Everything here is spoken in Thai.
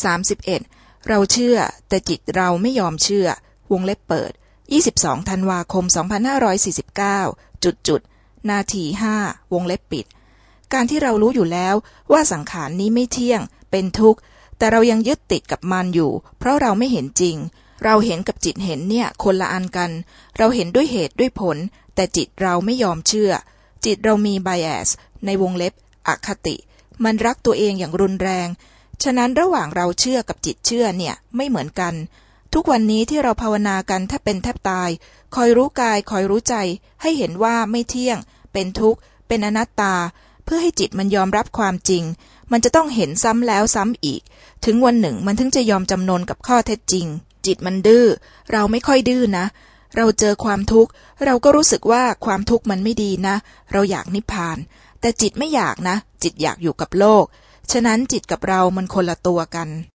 31. เราเชื่อ แต่จิตเราไม่ยอมเชื่อ วงเล็บเปิด 22 ธันวาคม 2549 จุดจุด นาทีห้าวงเล็บปิด การที่เรารู้อยู่แล้วว่าสังขารนี้ไม่เที่ยง เป็นทุกข์ แต่เรายังยึดติดกับมันอยู่ เพราะเราไม่เห็นจริง เราเห็นกับจิตเห็นเนี่ยคนละอันกัน เราเห็นด้วยเหตุด้วยผล แต่จิตเราไม่ยอมเชื่อ จิตเรามี bias ในวงเล็บ อคติ มันรักตัวเองอย่างรุนแรง ฉะนั้นระหว่างเราเชื่อกับจิตเชื่อเนี่ยไม่เหมือนกัน ทุกวันนี้ที่เราภาวนากันแทบเป็นแทบตาย คอยรู้กายคอยรู้ใจ ให้เห็นว่าไม่เที่ยง เป็นทุกข์ เป็นอนัตตา เพื่อให้จิตมันยอมรับความจริง มันจะต้องเห็นซ้ำแล้วซ้ำอีก ถึงวันหนึ่งมันถึงจะยอมจำนนกับข้อเท็จจริง จิตมันดื้อ เราไม่ค่อยดื้อนะ เราเจอความทุกข์ เราก็รู้สึกว่าความทุกข์มันไม่ดีนะ เราอยากนิพพาน แต่จิตไม่อยากนะ จิตอยากอยู่กับโลก ฉะนั้นจิตกับเรามันคนละตัวกัน